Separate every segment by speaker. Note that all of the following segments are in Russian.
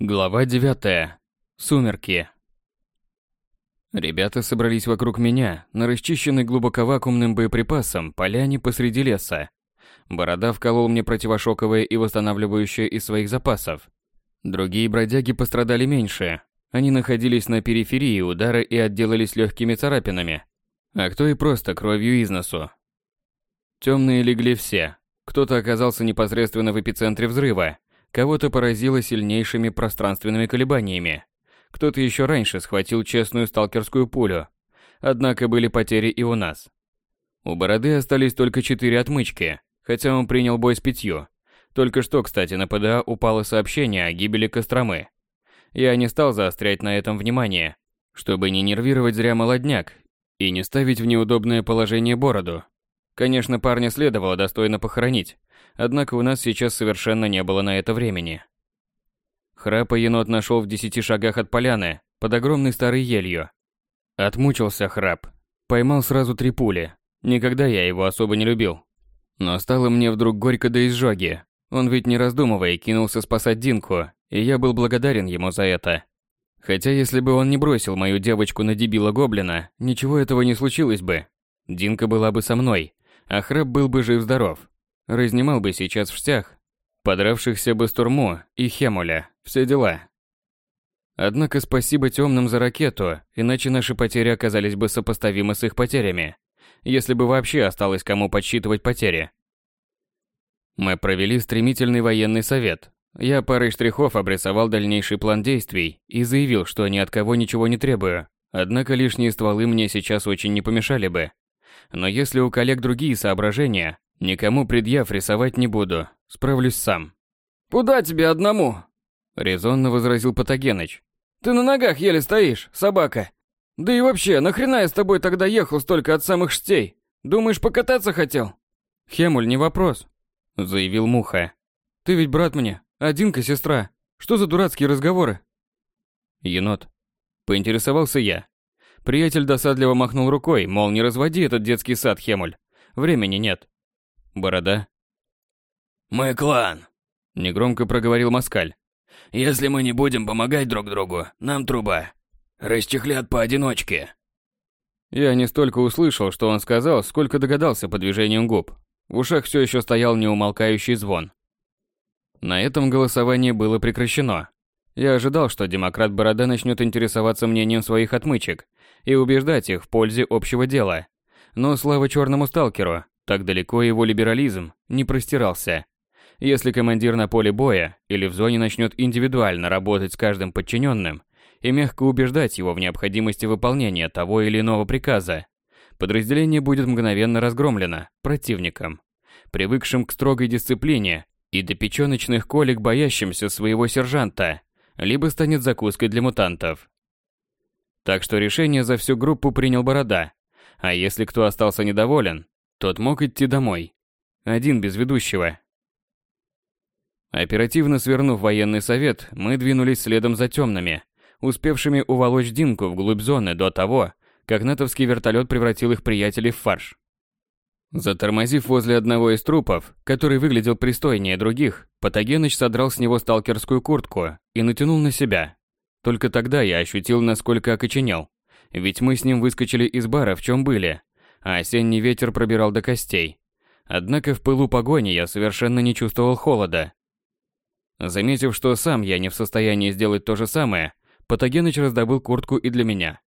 Speaker 1: Глава 9. Сумерки. Ребята собрались вокруг меня на расчищенной глубоковакуумным боеприпасом поляне посреди леса. Борода вколол мне противошоковое и восстанавливающее из своих запасов. Другие бродяги пострадали меньше. Они находились на периферии удара и отделались легкими царапинами. А кто и просто кровью из носу. Темные легли все. Кто-то оказался непосредственно в эпицентре взрыва, Кого-то поразило сильнейшими пространственными колебаниями. Кто-то еще раньше схватил честную сталкерскую пулю. Однако были потери и у нас. У Бороды остались только четыре отмычки, хотя он принял бой с пятью. Только что, кстати, на ПДА упало сообщение о гибели Костромы. Я не стал заострять на этом внимание, чтобы не нервировать зря молодняк и не ставить в неудобное положение Бороду. Конечно, парня следовало достойно похоронить, Однако у нас сейчас совершенно не было на это времени. Храпа енот нашел в десяти шагах от поляны, под огромной старой елью. Отмучился храп. Поймал сразу три пули. Никогда я его особо не любил. Но стало мне вдруг горько до изжоги. Он ведь не раздумывая кинулся спасать Динку, и я был благодарен ему за это. Хотя если бы он не бросил мою девочку на дебила-гоблина, ничего этого не случилось бы. Динка была бы со мной, а Храп был бы жив-здоров. Разнимал бы сейчас в стях, подравшихся бы Стурму и Хемуля, все дела. Однако спасибо темным за ракету, иначе наши потери оказались бы сопоставимы с их потерями, если бы вообще осталось кому подсчитывать потери. Мы провели стремительный военный совет. Я парой штрихов обрисовал дальнейший план действий и заявил, что ни от кого ничего не требую. Однако лишние стволы мне сейчас очень не помешали бы. Но если у коллег другие соображения, Никому предъяв рисовать не буду, справлюсь сам.
Speaker 2: «Куда тебе одному?»
Speaker 1: – резонно возразил Патогеныч.
Speaker 2: «Ты на ногах еле стоишь, собака. Да и вообще, нахрена я с тобой тогда ехал столько от самых штей? Думаешь, покататься хотел?»
Speaker 1: «Хемуль, не вопрос», – заявил Муха. «Ты ведь брат мне, Одинка сестра. Что за дурацкие разговоры?» Енот. Поинтересовался я. Приятель досадливо махнул рукой, мол, не разводи этот детский сад, Хемуль. Времени нет. Борода.
Speaker 3: «Мы клан», — негромко проговорил Москаль. «Если мы не будем помогать друг другу, нам труба. Расчехлят поодиночке».
Speaker 1: Я не столько услышал, что он сказал, сколько догадался по движениям губ. В ушах все еще стоял неумолкающий звон. На этом голосование было прекращено. Я ожидал, что демократ Борода начнет интересоваться мнением своих отмычек и убеждать их в пользе общего дела. Но слава черному сталкеру, так далеко его либерализм не простирался. Если командир на поле боя или в зоне начнет индивидуально работать с каждым подчиненным и мягко убеждать его в необходимости выполнения того или иного приказа, подразделение будет мгновенно разгромлено противником, привыкшим к строгой дисциплине и до печеночных колик боящимся своего сержанта, либо станет закуской для мутантов. Так что решение за всю группу принял Борода, а если кто остался недоволен, тот мог идти домой. Один без ведущего. Оперативно свернув военный совет, мы двинулись следом за темными, успевшими уволочь Динку вглубь зоны до того, как натовский вертолет превратил их приятелей в фарш. Затормозив возле одного из трупов, который выглядел пристойнее других, Патогеныч содрал с него сталкерскую куртку и натянул на себя. Только тогда я ощутил, насколько окоченел. Ведь мы с ним выскочили из бара, в чем были, а осенний ветер пробирал до костей. Однако в пылу погони я совершенно не чувствовал холода. Заметив, что сам я не в состоянии сделать то же самое, Патогеныч раздобыл куртку и для меня.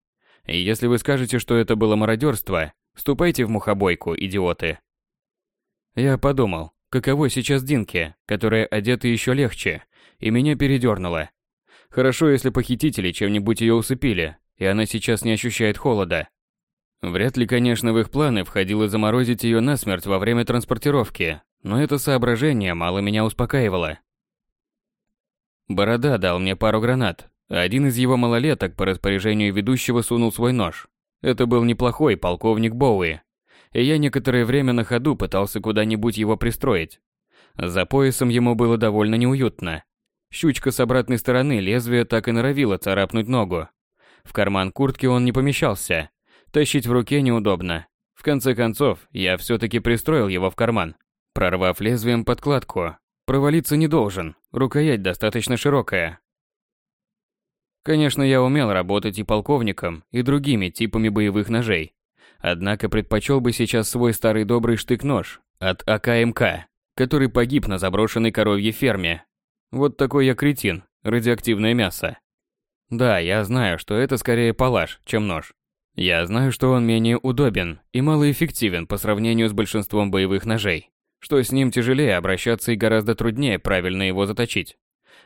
Speaker 1: И если вы скажете, что это было мародерство, ступайте в мухобойку, идиоты. Я подумал, каково сейчас Динке, которая одета еще легче, и меня передернуло. Хорошо, если похитители чем-нибудь ее усыпили, и она сейчас не ощущает холода. Вряд ли, конечно, в их планы входило заморозить ее насмерть во время транспортировки, но это соображение мало меня успокаивало. Борода дал мне пару гранат. Один из его малолеток по распоряжению ведущего сунул свой нож. Это был неплохой полковник Боуи, и я некоторое время на ходу пытался куда-нибудь его пристроить. За поясом ему было довольно неуютно. Щучка с обратной стороны лезвия так и норовила царапнуть ногу. В карман куртки он не помещался, Тащить в руке неудобно. В конце концов, я все-таки пристроил его в карман, прорвав лезвием подкладку. Провалиться не должен, рукоять достаточно широкая. Конечно, я умел работать и полковником, и другими типами боевых ножей. Однако предпочел бы сейчас свой старый добрый штык-нож от АКМК, который погиб на заброшенной коровьей ферме. Вот такой я кретин, радиоактивное мясо. Да, я знаю, что это скорее палаш, чем нож. Я знаю, что он менее удобен и малоэффективен по сравнению с большинством боевых ножей, что с ним тяжелее обращаться и гораздо труднее правильно его заточить.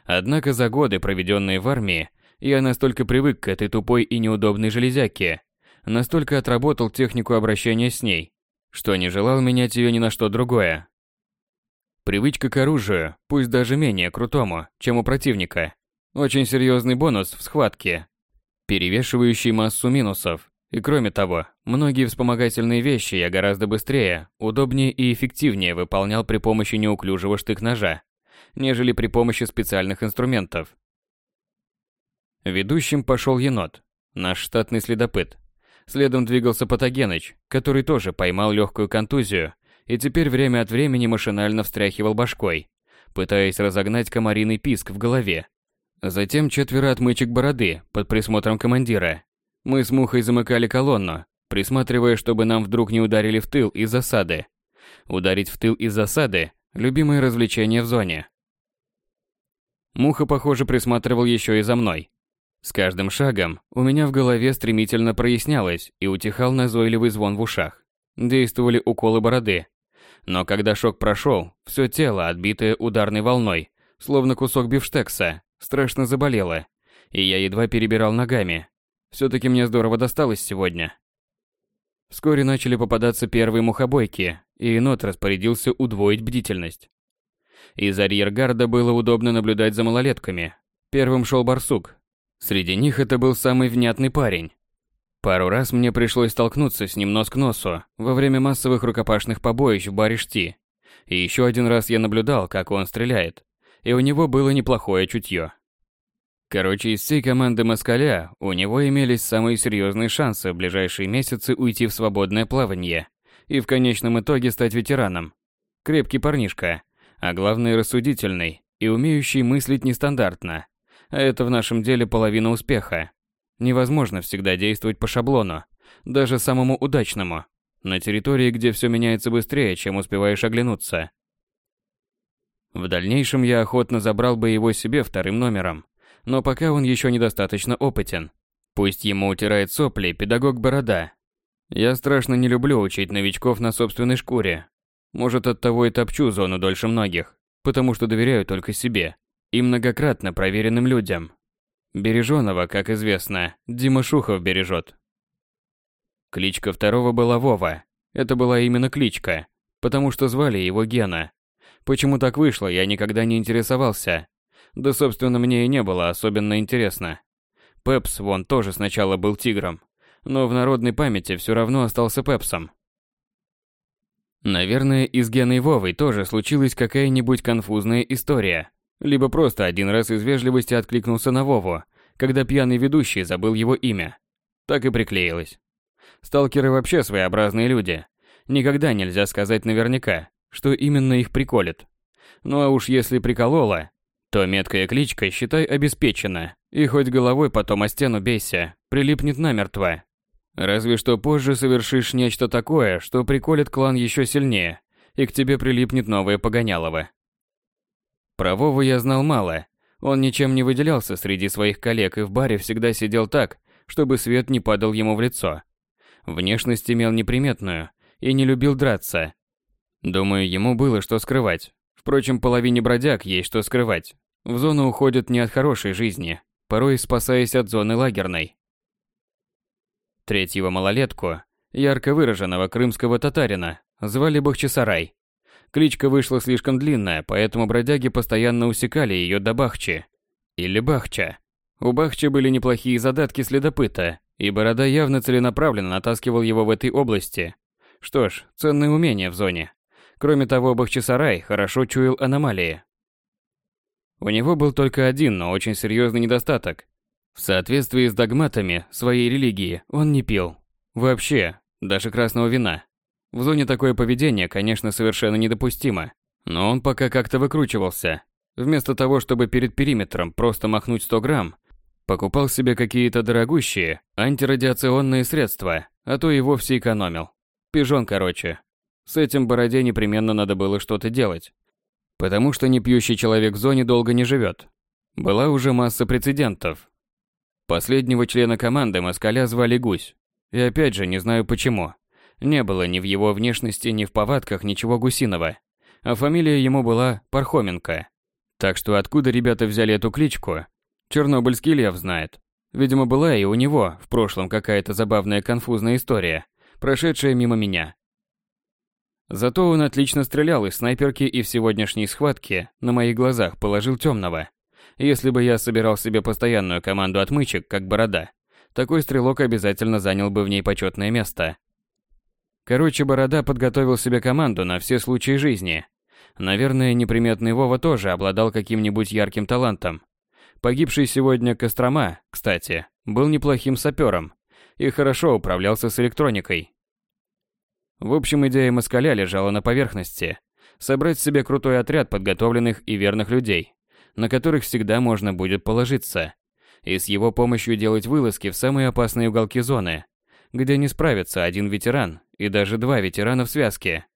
Speaker 1: Однако за годы, проведенные в армии, я настолько привык к этой тупой и неудобной железяке, настолько отработал технику обращения с ней, что не желал менять ее ни на что другое. Привычка к оружию, пусть даже менее крутому, чем у противника, очень серьезный бонус в схватке, перевешивающий массу минусов. И кроме того, многие вспомогательные вещи я гораздо быстрее, удобнее и эффективнее выполнял при помощи неуклюжего штык-ножа, нежели при помощи специальных инструментов. Ведущим пошел енот, наш штатный следопыт. Следом двигался Патогеныч, который тоже поймал легкую контузию и теперь время от времени машинально встряхивал башкой, пытаясь разогнать комариный писк в голове. Затем четверо отмычек бороды под присмотром командира. Мы с Мухой замыкали колонну, присматривая, чтобы нам вдруг не ударили в тыл из засады. Ударить в тыл из засады – любимое развлечение в зоне. Муха, похоже, присматривал еще и за мной. С каждым шагом у меня в голове стремительно прояснялось и утихал назойливый звон в ушах. Действовали уколы бороды. Но когда шок прошел, все тело, отбитое ударной волной, словно кусок бифштекса, страшно заболело, и я едва перебирал ногами. Все-таки мне здорово досталось сегодня. Вскоре начали попадаться первые мухобойки, и енот распорядился удвоить бдительность. Из арьергарда было удобно наблюдать за малолетками. Первым шел барсук, Среди них это был самый внятный парень. Пару раз мне пришлось столкнуться с ним нос к носу во время массовых рукопашных побоищ в баре Шти. И еще один раз я наблюдал, как он стреляет. И у него было неплохое чутье. Короче, из всей команды Москаля у него имелись самые серьезные шансы в ближайшие месяцы уйти в свободное плавание и в конечном итоге стать ветераном. Крепкий парнишка, а главное рассудительный и умеющий мыслить нестандартно. А это в нашем деле половина успеха. Невозможно всегда действовать по шаблону, даже самому удачному, на территории, где все меняется быстрее, чем успеваешь оглянуться. В дальнейшем я охотно забрал бы его себе вторым номером, но пока он еще недостаточно опытен. Пусть ему утирает сопли педагог Борода. Я страшно не люблю учить новичков на собственной шкуре. Может, оттого и топчу зону дольше многих, потому что доверяю только себе и многократно проверенным людям. Береженого, как известно, Дима Шухов бережет. Кличка второго была Вова. Это была именно кличка, потому что звали его Гена. Почему так вышло, я никогда не интересовался. Да, собственно, мне и не было особенно интересно. Пепс вон тоже сначала был тигром, но в народной памяти все равно остался Пепсом. Наверное, и с Геной Вовой тоже случилась какая-нибудь конфузная история. Либо просто один раз из вежливости откликнулся на Вову, когда пьяный ведущий забыл его имя. Так и приклеилось. Сталкеры вообще своеобразные люди. Никогда нельзя сказать наверняка, что именно их приколит. Ну а уж если приколола, то меткая кличка, считай, обеспечена. И хоть головой потом о стену бейся, прилипнет намертво. Разве что позже совершишь нечто такое, что приколит клан еще сильнее, и к тебе прилипнет новое погонялово. Про я знал мало. Он ничем не выделялся среди своих коллег и в баре всегда сидел так, чтобы свет не падал ему в лицо. Внешность имел неприметную и не любил драться. Думаю, ему было что скрывать. Впрочем, половине бродяг есть что скрывать. В зону уходят не от хорошей жизни, порой спасаясь от зоны лагерной. Третьего малолетку, ярко выраженного крымского татарина, звали Бахчисарай. Кличка вышла слишком длинная, поэтому бродяги постоянно усекали ее до Бахчи. Или Бахча. У Бахча были неплохие задатки следопыта, и Борода явно целенаправленно натаскивал его в этой области. Что ж, ценное умение в зоне. Кроме того, Бахчисарай хорошо чуял аномалии. У него был только один, но очень серьезный недостаток. В соответствии с догматами своей религии он не пил. Вообще, даже красного вина. В зоне такое поведение, конечно, совершенно недопустимо, но он пока как-то выкручивался. Вместо того, чтобы перед периметром просто махнуть 100 грамм, Покупал себе какие-то дорогущие антирадиационные средства, а то и вовсе экономил. Пижон, короче. С этим бороде непременно надо было что-то делать. Потому что непьющий человек в зоне долго не живет. Была уже масса прецедентов. Последнего члена команды москаля звали Гусь. И опять же, не знаю почему. Не было ни в его внешности, ни в повадках ничего гусиного. А фамилия ему была Пархоменко. Так что откуда ребята взяли эту кличку, Чернобыльский лев знает. Видимо, была и у него в прошлом какая-то забавная конфузная история, прошедшая мимо меня. Зато он отлично стрелял из снайперки и в сегодняшней схватке на моих глазах положил темного. Если бы я собирал себе постоянную команду отмычек, как Борода, такой стрелок обязательно занял бы в ней почетное место. Короче, Борода подготовил себе команду на все случаи жизни. Наверное, неприметный Вова тоже обладал каким-нибудь ярким талантом. Погибший сегодня Кострома, кстати, был неплохим сапером и хорошо управлялся с электроникой. В общем, идея Москаля лежала на поверхности. Собрать себе крутой отряд подготовленных и верных людей, на которых всегда можно будет положиться, и с его помощью делать вылазки в самые опасные уголки зоны, где не справится один ветеран и даже два ветерана в связке.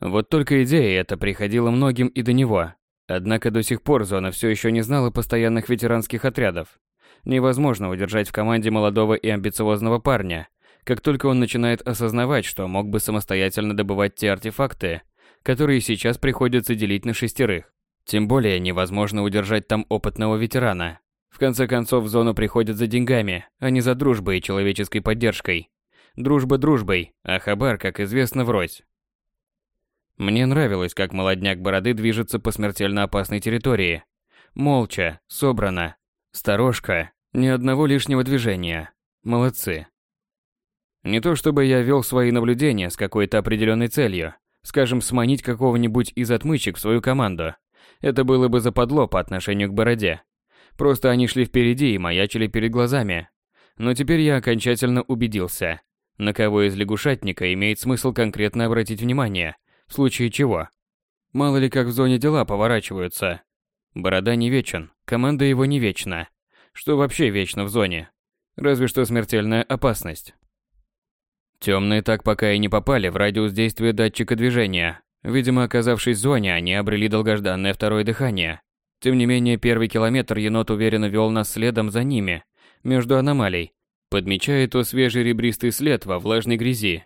Speaker 1: Вот только идея эта приходила многим и до него, Однако до сих пор зона все еще не знала постоянных ветеранских отрядов. Невозможно удержать в команде молодого и амбициозного парня, как только он начинает осознавать, что мог бы самостоятельно добывать те артефакты, которые сейчас приходится делить на шестерых. Тем более невозможно удержать там опытного ветерана. В конце концов, в зону приходят за деньгами, а не за дружбой и человеческой поддержкой. Дружба дружбой, а хабар, как известно, врозь. Мне нравилось, как молодняк бороды движется по смертельно опасной территории. Молча, собрано, сторожка, ни одного лишнего движения. Молодцы. Не то чтобы я вел свои наблюдения с какой-то определенной целью, скажем, сманить какого-нибудь из отмычек в свою команду. Это было бы западло по отношению к бороде. Просто они шли впереди и маячили перед глазами. Но теперь я окончательно убедился, на кого из лягушатника имеет смысл конкретно обратить внимание, в случае чего. Мало ли как в зоне дела поворачиваются. Борода не вечен, команда его не вечна. Что вообще вечно в зоне? Разве что смертельная опасность. Темные так пока и не попали в радиус действия датчика движения. Видимо, оказавшись в зоне, они обрели долгожданное второе дыхание. Тем не менее, первый километр енот уверенно вел нас следом за ними, между аномалий, подмечая то свежий ребристый след во влажной грязи,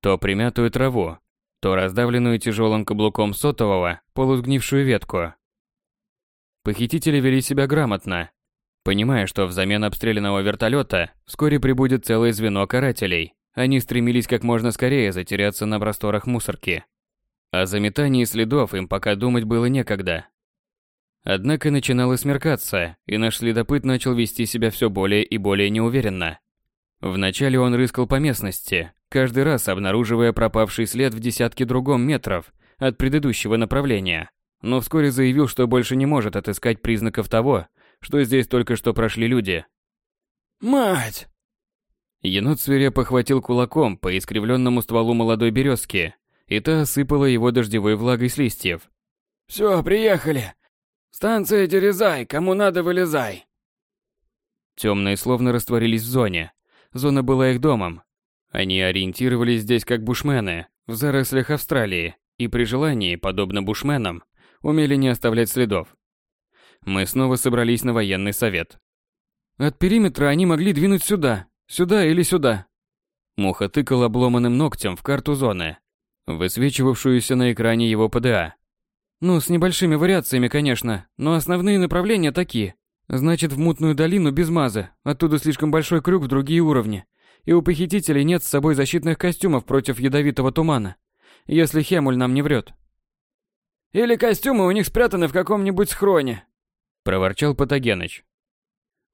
Speaker 1: то примятую траву, то раздавленную тяжелым каблуком сотового полусгнившую ветку. Похитители вели себя грамотно, понимая, что взамен обстрелянного вертолета вскоре прибудет целое звено карателей. Они стремились как можно скорее затеряться на просторах мусорки. О заметании следов им пока думать было некогда. Однако начинало смеркаться, и наш следопыт начал вести себя все более и более неуверенно. Вначале он рыскал по местности, каждый раз обнаруживая пропавший след в десятке другом метров от предыдущего направления, но вскоре заявил, что больше не может отыскать признаков того, что здесь только что прошли люди.
Speaker 2: «Мать!»
Speaker 1: Енот свирепо хватил кулаком по искривленному стволу молодой березки, и та осыпала его дождевой влагой с листьев.
Speaker 2: «Все, приехали! Станция Дерезай, кому надо, вылезай!»
Speaker 1: Темные словно растворились в зоне. Зона была их домом, они ориентировались здесь как бушмены, в зарослях Австралии, и при желании, подобно бушменам, умели не оставлять следов. Мы снова собрались на военный совет.
Speaker 2: От периметра они могли двинуть сюда, сюда или сюда.
Speaker 1: Муха тыкал обломанным ногтем в карту зоны, высвечивавшуюся на экране его ПДА.
Speaker 2: Ну, с небольшими вариациями, конечно, но основные направления такие. Значит, в мутную долину без мазы, оттуда слишком большой крюк в другие уровни и у похитителей нет с собой защитных костюмов против ядовитого тумана, если Хемуль нам не врет. Или костюмы у них спрятаны в каком-нибудь схроне,
Speaker 1: проворчал Патогеныч.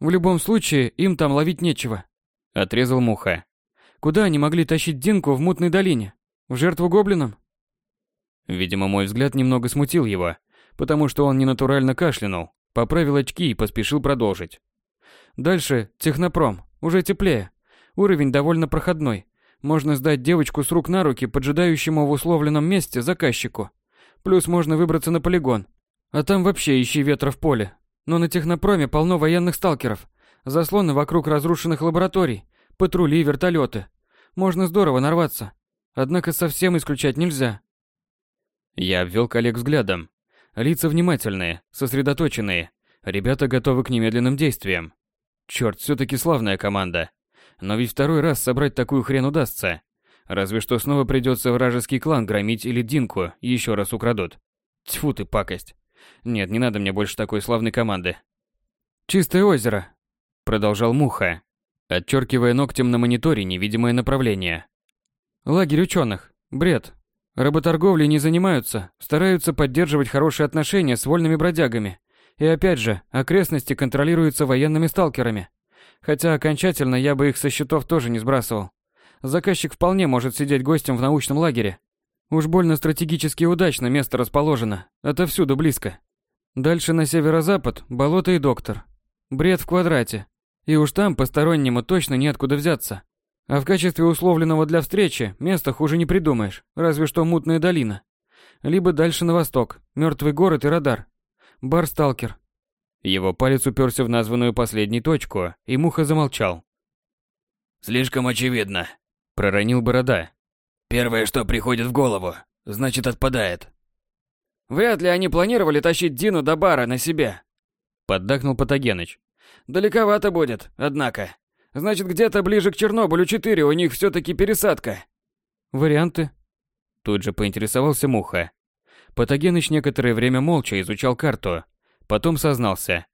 Speaker 2: В любом случае, им там ловить нечего,
Speaker 1: отрезал Муха.
Speaker 2: Куда они могли тащить Динку в мутной долине? В жертву гоблинам?
Speaker 1: Видимо, мой взгляд немного смутил его, потому что он ненатурально кашлянул, поправил очки и поспешил продолжить.
Speaker 2: Дальше технопром, уже теплее. Уровень довольно проходной. Можно сдать девочку с рук на руки поджидающему в условленном месте заказчику. Плюс можно выбраться на полигон. А там вообще ищи ветра в поле. Но на технопроме полно военных сталкеров. Заслоны вокруг разрушенных лабораторий, патрули, вертолеты. Можно здорово нарваться. Однако совсем исключать нельзя.
Speaker 1: Я обвел коллег взглядом. Лица внимательные, сосредоточенные. Ребята готовы к немедленным действиям. Черт, все-таки славная команда. Но ведь второй раз собрать такую хрен удастся. Разве что снова придется вражеский клан громить или Динку еще раз украдут. Тьфу ты, пакость. Нет, не надо мне больше такой славной команды.
Speaker 2: «Чистое озеро», —
Speaker 1: продолжал Муха, отчеркивая ногтем на мониторе невидимое направление.
Speaker 2: «Лагерь ученых. Бред. Работорговлей не занимаются, стараются поддерживать хорошие отношения с вольными бродягами. И опять же, окрестности контролируются военными сталкерами. Хотя окончательно я бы их со счетов тоже не сбрасывал. Заказчик вполне может сидеть гостем в научном лагере. Уж больно стратегически удачно место расположено, отовсюду близко. Дальше на северо-запад – болото и доктор. Бред в квадрате. И уж там постороннему точно неоткуда взяться. А в качестве условленного для встречи места хуже не придумаешь, разве что мутная долина. Либо дальше на восток, мертвый город и радар. Бар-сталкер.
Speaker 1: Его палец уперся в названную последней точку, и Муха замолчал.
Speaker 3: «Слишком очевидно», —
Speaker 1: проронил Борода.
Speaker 3: «Первое, что приходит в голову, значит отпадает».
Speaker 2: «Вряд ли они планировали тащить Дину до бара на себе», —
Speaker 1: поддакнул Патогеныч.
Speaker 2: «Далековато будет, однако. Значит, где-то ближе к Чернобылю-4 у них все-таки пересадка». «Варианты?»
Speaker 1: Тут же поинтересовался Муха. Патогеныч некоторое время молча изучал карту, потом сознался.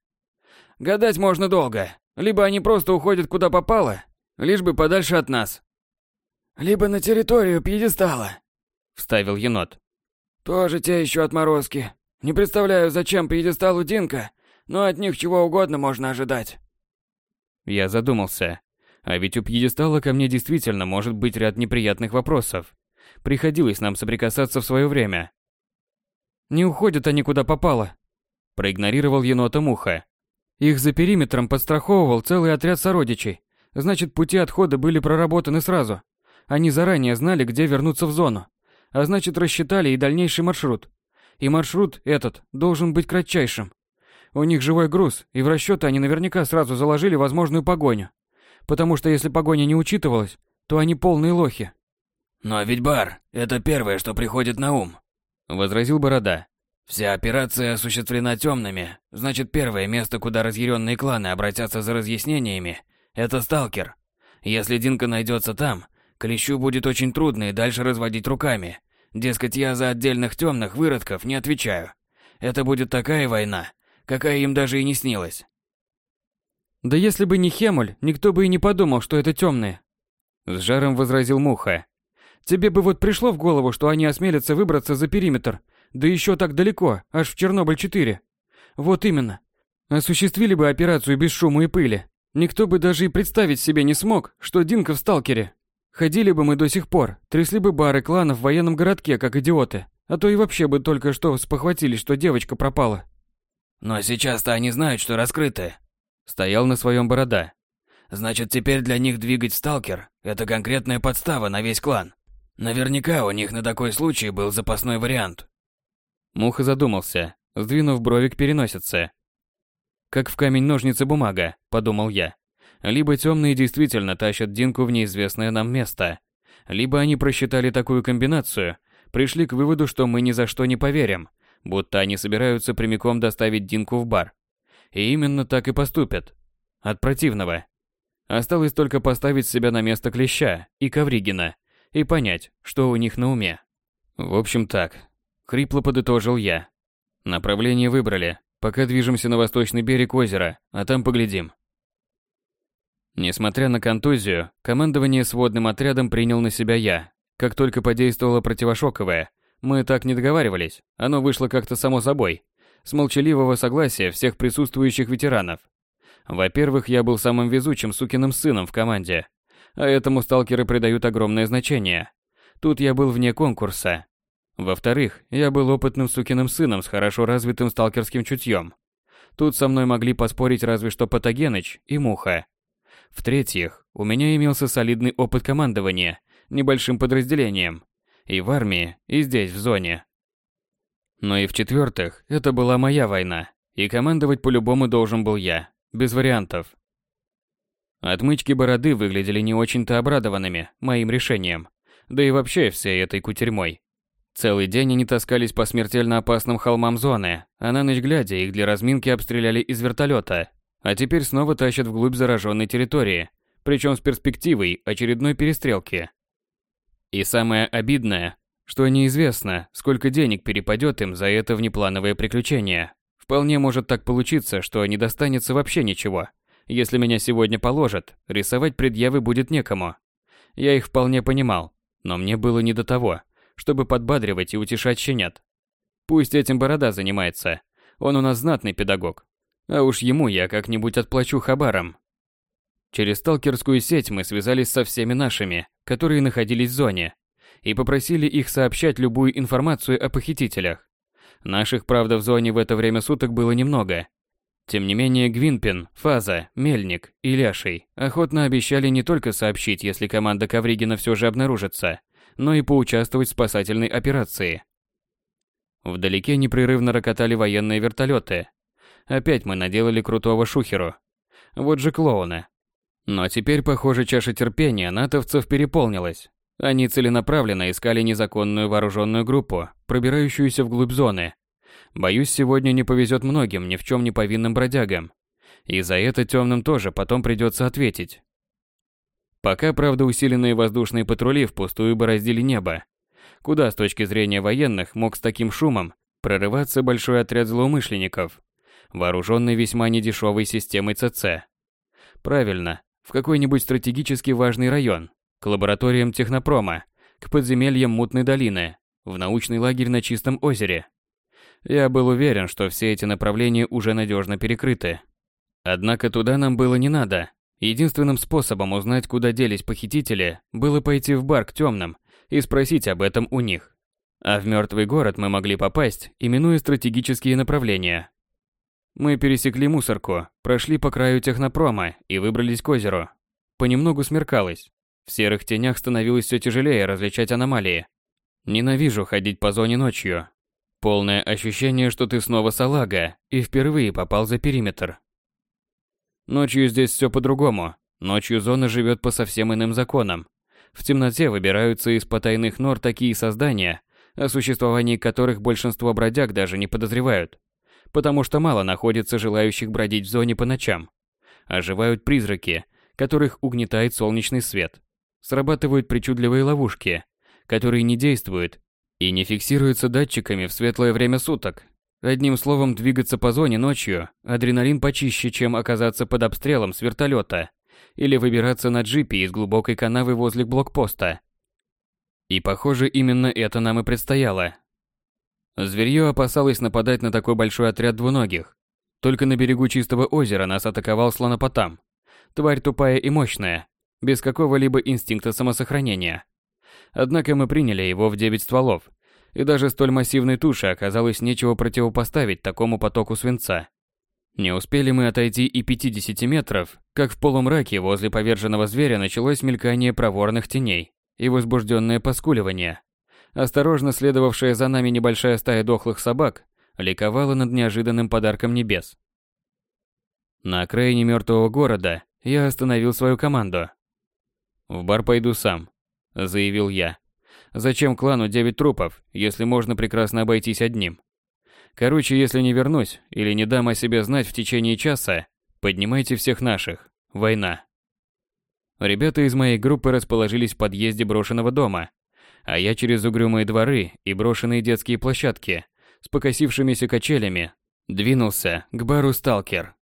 Speaker 2: «Гадать можно долго. Либо они просто уходят куда попало, лишь бы подальше от нас.
Speaker 3: Либо на территорию пьедестала,
Speaker 1: вставил енот.
Speaker 2: Тоже те еще отморозки. Не представляю, зачем пьедесталу Динка, но от них чего угодно можно ожидать.
Speaker 1: Я задумался. А ведь у пьедестала ко мне действительно может быть ряд неприятных вопросов. Приходилось нам соприкасаться в свое время.
Speaker 2: Не уходят они куда попало.
Speaker 1: Проигнорировал енота Муха.
Speaker 2: Их за периметром подстраховывал целый отряд сородичей. Значит, пути отхода были проработаны сразу. Они заранее знали, где вернуться в зону. А значит, рассчитали и дальнейший маршрут. И маршрут этот должен быть кратчайшим. У них живой груз, и в расчеты они наверняка сразу заложили возможную погоню. Потому что если погоня не учитывалась, то они полные лохи.
Speaker 3: «Но ведь бар – это первое, что приходит на ум», –
Speaker 1: возразил Борода.
Speaker 3: «Вся операция осуществлена темными, значит, первое место, куда разъяренные кланы обратятся за разъяснениями – это сталкер. Если Динка найдется там, Клещу будет очень трудно и дальше разводить руками. Дескать, я за отдельных темных выродков не отвечаю. Это будет такая война, какая им даже и не снилась.
Speaker 2: Да если бы не Хемуль, никто бы и не подумал, что это темные.
Speaker 1: С жаром возразил Муха.
Speaker 2: Тебе бы вот пришло в голову, что они осмелятся выбраться за периметр, да еще так далеко, аж в Чернобыль-4. Вот именно. Осуществили бы операцию без шума и пыли. Никто бы даже и представить себе не смог, что Динка в сталкере. Ходили бы мы до сих пор, трясли бы бары кланов в военном городке, как идиоты. А то и вообще бы только что спохватились, что девочка пропала.
Speaker 3: Но сейчас-то они знают, что раскрыты.
Speaker 1: Стоял на своем борода.
Speaker 3: Значит, теперь для них двигать сталкер – это конкретная подстава на весь клан. Наверняка у них на такой случай был запасной вариант.
Speaker 1: Муха задумался, сдвинув брови к переносице. «Как в камень-ножницы-бумага», – подумал я. Либо темные действительно тащат Динку в неизвестное нам место, либо они просчитали такую комбинацию, пришли к выводу, что мы ни за что не поверим, будто они собираются прямиком доставить Динку в бар. И именно так и поступят. От противного. Осталось только поставить себя на место Клеща и Ковригина и понять, что у них на уме. В общем так, хрипло подытожил я. Направление выбрали, пока движемся на восточный берег озера, а там поглядим. Несмотря на контузию, командование сводным отрядом принял на себя я. Как только подействовало противошоковое, мы так не договаривались, оно вышло как-то само собой, с молчаливого согласия всех присутствующих ветеранов. Во-первых, я был самым везучим сукиным сыном в команде, а этому сталкеры придают огромное значение. Тут я был вне конкурса. Во-вторых, я был опытным сукиным сыном с хорошо развитым сталкерским чутьем. Тут со мной могли поспорить разве что Патогеныч и Муха. В-третьих, у меня имелся солидный опыт командования небольшим подразделением. И в армии, и здесь, в зоне. Но и в-четвертых, это была моя война, и командовать по-любому должен был я, без вариантов. Отмычки бороды выглядели не очень-то обрадованными моим решением, да и вообще всей этой кутерьмой. Целый день они таскались по смертельно опасным холмам зоны, а на ночь глядя их для разминки обстреляли из вертолета, а теперь снова тащат вглубь зараженной территории, причем с перспективой очередной перестрелки. И самое обидное, что неизвестно, сколько денег перепадет им за это внеплановое приключение. Вполне может так получиться, что не достанется вообще ничего. Если меня сегодня положат, рисовать предъявы будет некому. Я их вполне понимал, но мне было не до того, чтобы подбадривать и утешать щенят. Пусть этим Борода занимается, он у нас знатный педагог. А уж ему я как-нибудь отплачу хабаром. Через сталкерскую сеть мы связались со всеми нашими, которые находились в зоне, и попросили их сообщать любую информацию о похитителях. Наших, правда, в зоне в это время суток было немного, тем не менее, Гвинпин, Фаза, Мельник и Ляшей охотно обещали не только сообщить, если команда Ковригина все же обнаружится, но и поучаствовать в спасательной операции. Вдалеке непрерывно рокотали военные вертолеты. Опять мы наделали крутого шухеру. Вот же клоуны. Но теперь, похоже, чаша терпения натовцев переполнилась. Они целенаправленно искали незаконную вооруженную группу, пробирающуюся вглубь зоны, Боюсь, сегодня не повезет многим ни в чем не повинным бродягам. И за это темным тоже потом придется ответить. Пока, правда, усиленные воздушные патрули впустую бороздили небо. Куда, с точки зрения военных, мог с таким шумом прорываться большой отряд злоумышленников, вооруженный весьма недешевой системой ЦЦ? Правильно, в какой-нибудь стратегически важный район, к лабораториям технопрома, к подземельям Мутной долины, в научный лагерь на Чистом озере. Я был уверен, что все эти направления уже надежно перекрыты. Однако туда нам было не надо. Единственным способом узнать, куда делись похитители, было пойти в бар к темным и спросить об этом у них. А в мертвый город мы могли попасть, именуя стратегические направления. Мы пересекли мусорку, прошли по краю технопрома и выбрались к озеру. Понемногу смеркалось. В серых тенях становилось все тяжелее различать аномалии. Ненавижу ходить по зоне ночью, Полное ощущение, что ты снова салага и впервые попал за периметр. Ночью здесь все по-другому. Ночью зона живет по совсем иным законам. В темноте выбираются из потайных нор такие создания, о существовании которых большинство бродяг даже не подозревают. Потому что мало находится желающих бродить в зоне по ночам. Оживают призраки, которых угнетает солнечный свет. Срабатывают причудливые ловушки, которые не действуют и не фиксируется датчиками в светлое время суток. Одним словом, двигаться по зоне ночью – адреналин почище, чем оказаться под обстрелом с вертолета или выбираться на джипе из глубокой канавы возле блокпоста. И похоже, именно это нам и предстояло. Зверье опасалось нападать на такой большой отряд двуногих. Только на берегу чистого озера нас атаковал слонопотам. Тварь тупая и мощная, без какого-либо инстинкта самосохранения. Однако мы приняли его в девять стволов, и даже столь массивной туши оказалось нечего противопоставить такому потоку свинца. Не успели мы отойти и 50 метров, как в полумраке возле поверженного зверя началось мелькание проворных теней и возбужденное поскуливание. Осторожно следовавшая за нами небольшая стая дохлых собак ликовала над неожиданным подарком небес. На окраине мертвого города я остановил свою команду. В бар пойду сам, заявил я. Зачем клану девять трупов, если можно прекрасно обойтись одним? Короче, если не вернусь или не дам о себе знать в течение часа, поднимайте всех наших. Война. Ребята из моей группы расположились в подъезде брошенного дома, а я через угрюмые дворы и брошенные детские площадки с покосившимися качелями двинулся к бару «Сталкер».